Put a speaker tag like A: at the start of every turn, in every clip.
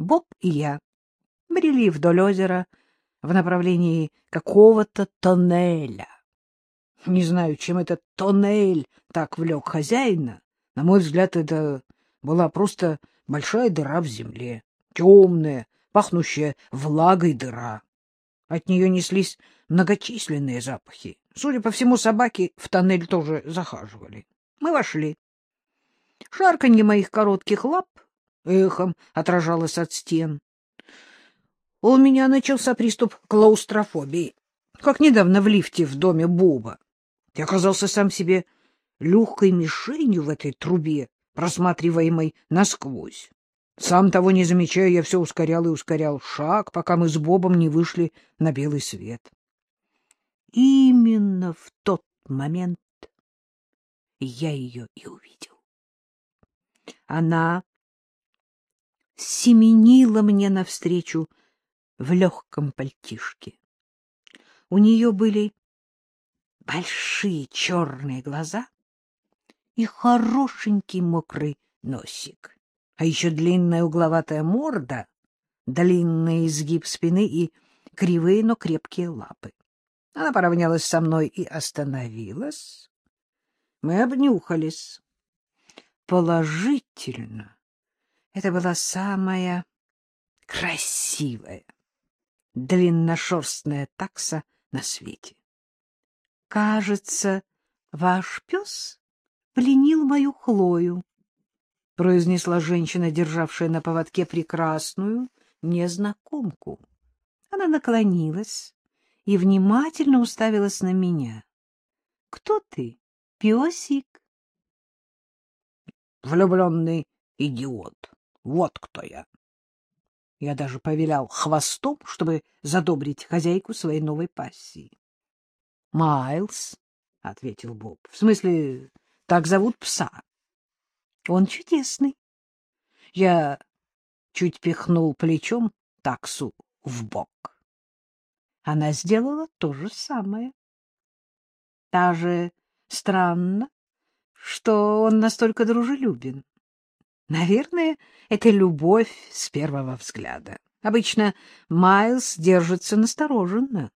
A: Боб и я брели вдоль озера в направлении какого-то тоннеля. Не знаю, чем этот тоннель так влек хозяина. На мой взгляд, это была просто большая дыра в земле, темная, пахнущая влагой дыра. От нее неслись многочисленные запахи. Судя по всему, собаки в тоннель тоже захаживали. Мы вошли. Шарканье моих коротких лап эхом отражалось от стен. У меня начался приступ клаустрофобии, как недавно в лифте в доме Боба. Я оказался сам себе легкой мишенью в этой трубе, просматриваемой насквозь. Сам того не замечая, я все ускорял и ускорял шаг, пока мы с Бобом не вышли на белый свет. Именно в тот момент я ее и увидел. Она семенила мне навстречу в легком пальтишке. У нее были большие черные глаза и хорошенький мокрый носик, а еще длинная угловатая морда, длинный изгиб спины и кривые, но крепкие лапы. Она поравнялась со мной и остановилась. Мы обнюхались. Положительно, это была самая красивая длинношерстная такса на свете. Кажется, ваш пес пленил мою Хлою, — произнесла женщина, державшая на поводке прекрасную незнакомку. Она наклонилась и внимательно уставилась на меня. — Кто ты, песик? — Влюбленный идиот. Вот кто я. Я даже повилял хвостом, чтобы задобрить хозяйку своей новой пассии. — Майлз, — ответил Боб. — В смысле, так зовут пса. — Он чудесный. Я чуть пихнул плечом таксу в бок. Она сделала то же самое. Даже странно, что он настолько дружелюбен. Наверное, это любовь с первого взгляда. Обычно Майлз держится настороженно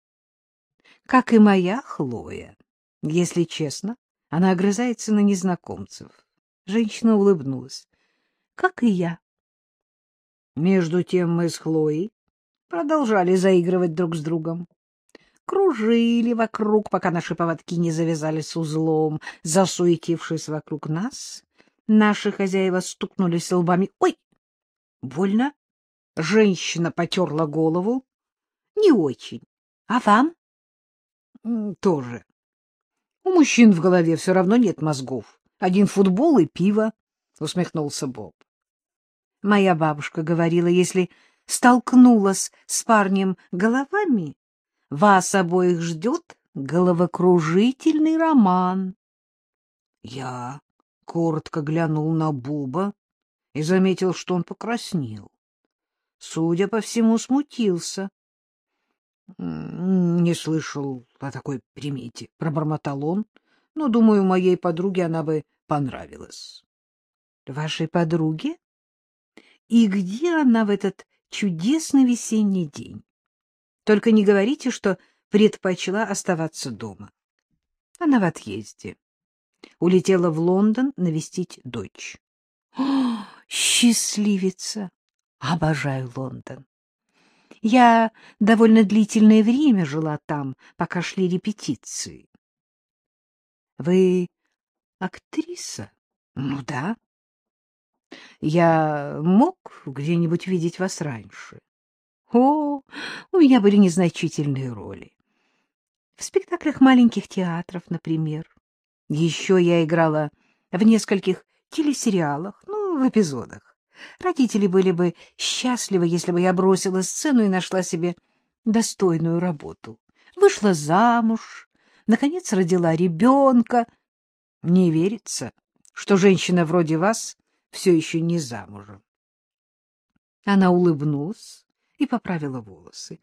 A: как и моя Хлоя. Если честно, она огрызается на незнакомцев. Женщина улыбнулась. Как и я. Между тем мы с Хлоей продолжали заигрывать друг с другом. Кружили вокруг, пока наши поводки не завязались узлом. Засуетившись вокруг нас, наши хозяева стукнулись лбами. «Ой! Больно?» Женщина потерла голову. «Не очень. А вам?» тоже. У мужчин в голове все равно нет мозгов. Один футбол и пиво, — усмехнулся Боб. Моя бабушка говорила, если столкнулась с парнем головами, вас обоих ждет головокружительный роман. Я коротко глянул на Буба и заметил, что он покраснел. Судя по всему, смутился. — Не слышал о такой примете, — пробормотал он, — но, думаю, моей подруге она бы понравилась. — Вашей подруге? И где она в этот чудесный весенний день? Только не говорите, что предпочла оставаться дома. Она в отъезде. Улетела в Лондон навестить дочь. О, счастливица! Обожаю Лондон. Я довольно длительное время жила там, пока шли репетиции. — Вы актриса? — Ну да. — Я мог где-нибудь видеть вас раньше? — О, у меня были незначительные роли. В спектаклях маленьких театров, например. Еще я играла в нескольких телесериалах, ну, в эпизодах. Родители были бы счастливы, если бы я бросила сцену и нашла себе достойную работу. Вышла замуж, наконец родила ребенка. Не верится, что женщина вроде вас все еще не замужем. Она улыбнулась и поправила волосы.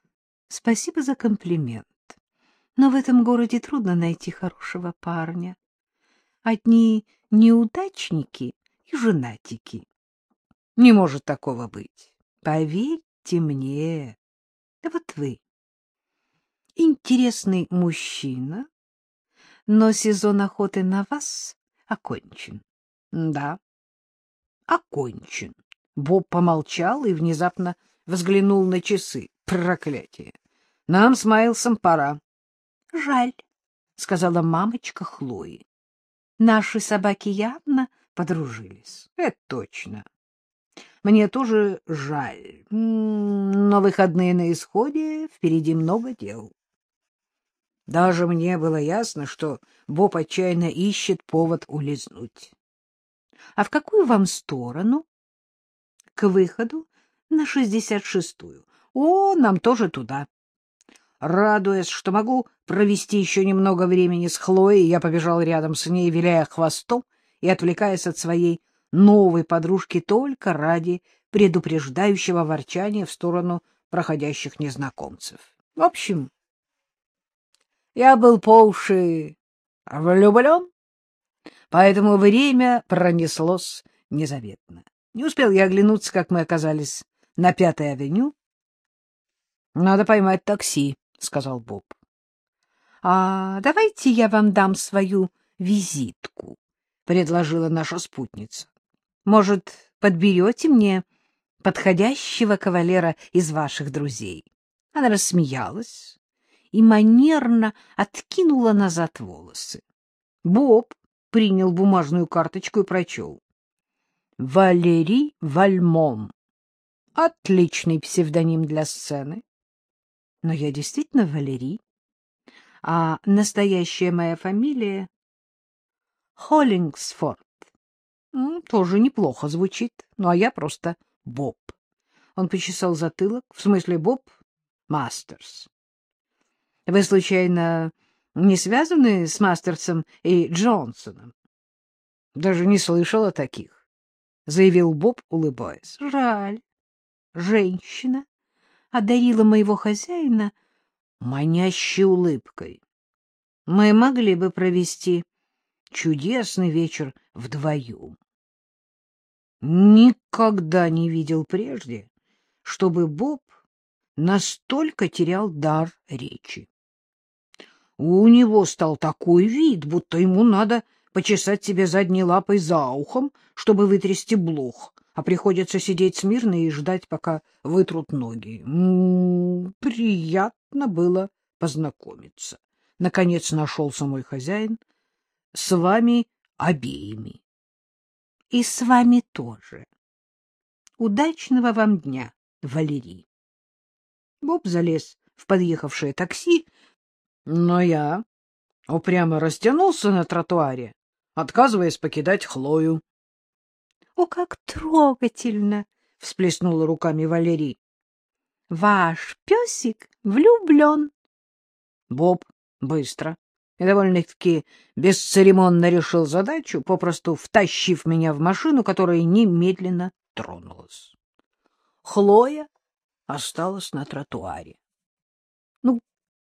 A: — Спасибо за комплимент. Но в этом городе трудно найти хорошего парня. Одни неудачники и женатики. Не может такого быть. Поверьте мне, вот вы интересный мужчина, но сезон охоты на вас окончен. Да, окончен. Боб помолчал и внезапно взглянул на часы. Проклятие! Нам с Майлсом пора. — Жаль, — сказала мамочка Хлои. — Наши собаки явно подружились. — Это точно. Мне тоже жаль, но выходные на исходе, впереди много дел. Даже мне было ясно, что Боб отчаянно ищет повод улизнуть. — А в какую вам сторону? — К выходу на шестьдесят шестую. О, нам тоже туда. Радуясь, что могу провести еще немного времени с Хлоей, я побежал рядом с ней, виляя хвостом и отвлекаясь от своей новой подружки только ради предупреждающего ворчания в сторону проходящих незнакомцев. В общем, я был по уши влюблен, поэтому время пронеслось незаветно. Не успел я оглянуться, как мы оказались на Пятой авеню. — Надо поймать такси, — сказал Боб. — А давайте я вам дам свою визитку, — предложила наша спутница. — Может, подберете мне подходящего кавалера из ваших друзей? Она рассмеялась и манерно откинула назад волосы. Боб принял бумажную карточку и прочел. Валерий Вальмон. Отличный псевдоним для сцены. Но я действительно Валерий. А настоящая моя фамилия — Холлингсфорд. Тоже неплохо звучит. Ну, а я просто Боб. Он почесал затылок. В смысле, Боб Мастерс. Вы, случайно, не связаны с Мастерсом и Джонсоном? Даже не слышал о таких, — заявил Боб, улыбаясь. Жаль. Женщина одарила моего хозяина манящей улыбкой. Мы могли бы провести чудесный вечер вдвоем. Никогда не видел прежде, чтобы Боб настолько терял дар речи. У него стал такой вид, будто ему надо почесать себе задней лапой за ухом, чтобы вытрясти блох, а приходится сидеть смирно и ждать, пока вытрут ноги. М -м приятно было познакомиться. Наконец нашелся мой хозяин. С вами обеими. И с вами тоже. Удачного вам дня, Валерий. Боб залез в подъехавшее такси, но я упрямо растянулся на тротуаре, отказываясь покидать Хлою. — О, как трогательно! — всплеснула руками Валерий. — Ваш песик влюблен. Боб быстро и довольно-таки бесцеремонно решил задачу, попросту втащив меня в машину, которая немедленно тронулась. Хлоя осталась на тротуаре. Ну,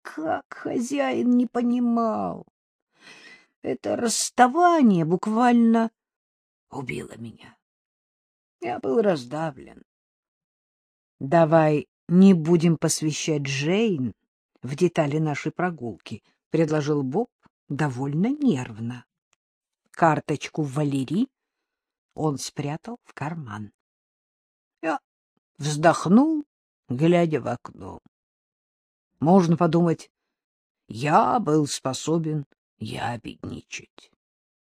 A: как хозяин не понимал? Это расставание буквально убило меня. Я был раздавлен. Давай не будем посвящать Джейн в детали нашей прогулки, — предложил Боб довольно нервно. Карточку Валерий он спрятал в карман. Я вздохнул, глядя в окно. Можно подумать, я был способен ябедничать.